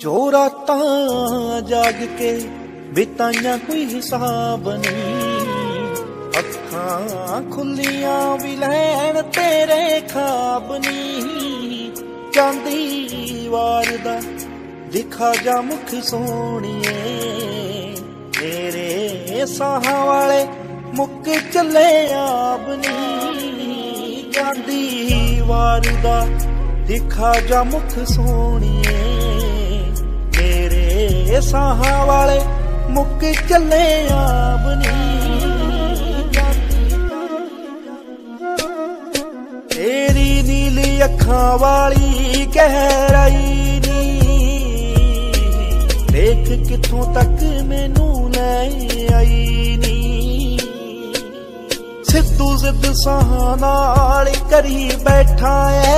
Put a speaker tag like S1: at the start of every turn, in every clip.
S1: ਜੋ ਰਾਤਾਂ ਜਾਗ ਕੇ ਬਿਤਾਈਆਂ ਕੋਈ ਹਿਸਾਬ ਨਹੀਂ। ਅੱਖਾਂ ਖੁੱਲੀਆਂ ਵੀ ਲੈਣ ਤੇਰੇ ਖਾਬ ਨਹੀਂ। ਚਾਂਦੀ ਵਾਰ ਦਾ ਦਿਖਾ ਜਾ ਮੁਖ ਸੋਹਣੀਏ। ਤੇਰੇ ਸਾਹਾਂ ਵਾਲੇ ਮੁੱਕ ਚੱਲੇ ਆਪ ਨਹੀਂ। ਜਾਂਦੀ ਵਾਰ ਦਾ ਦਿਖਾ ਜਾ ਮੁਖ ਸੋਹਣੀਏ। ਸਾਹਾਂ ਵਾਲੇ ਮੁੱਕ ਚੱਲੇ ਆਪ ਤੇਰੀ ਨੀਲੀ ਅੱਖਾਂ ਵਾਲੀ ਗਹਿਰਾਈ ਨੀ। ਦੇਖ ਕਿੱਥੋਂ ਤੱਕ ਮੈਨੂੰ ਲੈ ਆਈ ਨੀ। ਸਿੱਧੂ ਜ਼ਿੱਦ ਸਾਹਾਂ ਨਾਲ ਕਰੀ ਬੈਠਾ ਏ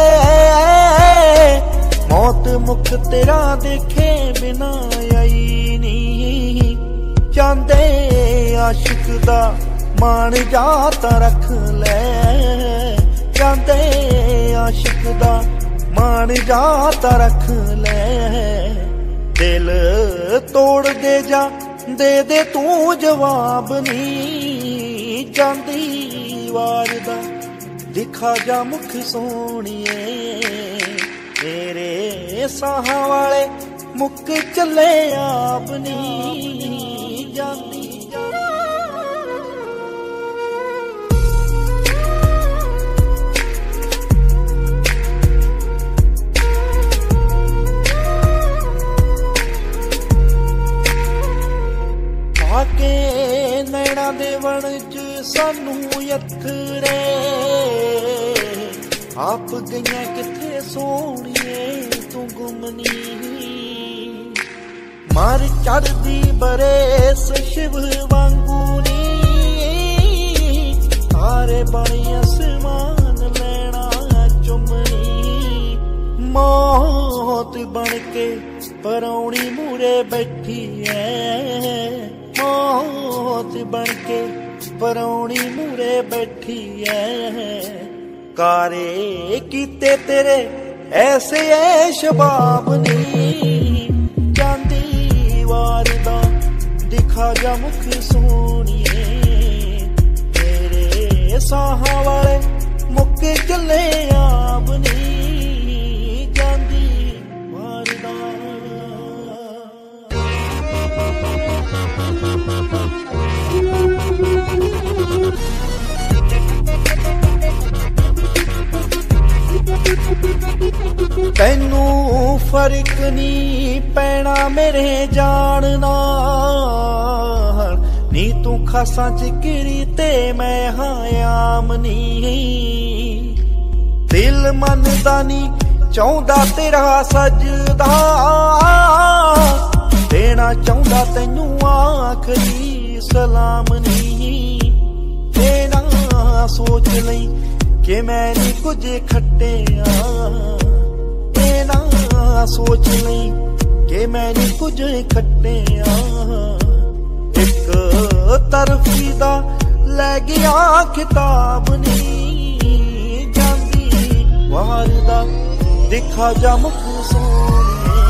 S1: ਮੌਤ ਮੁਖ ਤੇਰਾ ਦੇਖੇ ਬਿਨਾ ਆਈ ਨੀ ਚਾਂਦੇ ਆਸ਼ਿਕ ਦਾ ਮਾਣ ਜਾ ਤਾਂ ਰੱਖ ਲੈ। ਚਾਂਦੇ ਆਸ਼ਿਕ ਦਾ ਮਾਣ ਜਾ ਤਾਂ ਰੱਖ ਲੈ। ਦਿਲ ਤੋੜ ਦੇ ਜਾ, ਦੇ ਦੇ ਤੂੰ ਜਵਾਬ ਨਹੀਂ। ਜਾਂਦੀ ਵਾਰ ਦਾ ਦਿਖਾ ਜਾ ਮੁਖ ਸੋਹਣੀਏ। ਤੇਰੇ ਸਾਹਾਂ ਵਾਲੇ ਮੁੱਕ ਚੱਲੇ ਆਪ ਨਹੀਂ ਜਾਂਦੀ ਆ ਕੇ ਨੈਣਾ ਦੇ ਵਣ ਚ ਸਾਨੂੰ ਯਥਰੇ ਆਪ ਗਈਆਂ ਕਿੱਥੇ ਸੋਹਣੀਏ ਤੂੰ ਗੁੰਮਨੀ। ਮਾਰ ਚੜਦੀ ਬਰੇਸ ਸ਼ਿਵ ਵਾਂਗੂ ਨੀ। ਤਾਰੇ ਬਣੀ ਅਸਮਾਨ ਲੈਣਾ ਚੁੰਮਣੀ ਮੌਤ ਬਣ ਕੇ ਪਰੌਣੀ ਮੂਰੇ ਬੈਠੀ ਐ। ਮੌਤ ਬਣ ਕੇ ਪਰੌਣੀ ਮੂਰੇ ਬੈਠੀ ਐ। ਕਾਰੇ ਕੀਤੇ ਤੇਰੇ ਐਸੇ ਐ ਸ਼ਬਾਬ ਨੀ। ਜਾਂਦੀ ਵਾਰ ਦਾ ਦਿਖਾ ਜਾ ਮੁਖ ਸੋਹਣੀਏ। ਤੇਰੇ ਸਾਹਾਂ ਵਾਲੇ ਮੁੱਕ ਚੱਲੇ ਤੈਨੂੰ ਫ਼ਰਕ ਨਹੀਂ ਪੈਣਾ ਮੇਰੇ ਜਾਣ ਨਾਲ ਨੀ ਤੂੰ ਖਾਸਾਂ ਚ ਕਿਰੀ ਤੇ ਮੈਂ ਹਾਂ ਆਮ ਨਹੀਂ। ਦਿਲ ਮੰਨਦਾ ਨਹੀਂ, ਚਾਹੁੰਦਾ ਤੇਰਾ ਸਜਦਾ। ਦੇਣਾ ਚਾਹੁੰਦਾ ਤੈਨੂੰ ਆਖਰੀ ਸਲਾਮ ਨਹੀਂ। ਦੇਣਾ ਸੋਚ ਲਈ ਕਿ ਮੈਂ ਨਹੀਂ ਕੁਝ ਖੱਟਿਆ। ਨਾ ਸੋਚ ਲਈ ਕਿ ਮੈਂ ਨਹੀਂ ਕੁਝ ਖੱਟਿਆ। ਇੱਕ ਤਰਫੀ ਦਾ ਲੈ ਗਿਆ ਕਿਤਾਬ ਨਹੀਂ ਜਾਂਦੀ ਵਾਰ ਦਾ ਦਿਖਾ ਜਾ ਮੁਖ ਸੋਹਣੇ।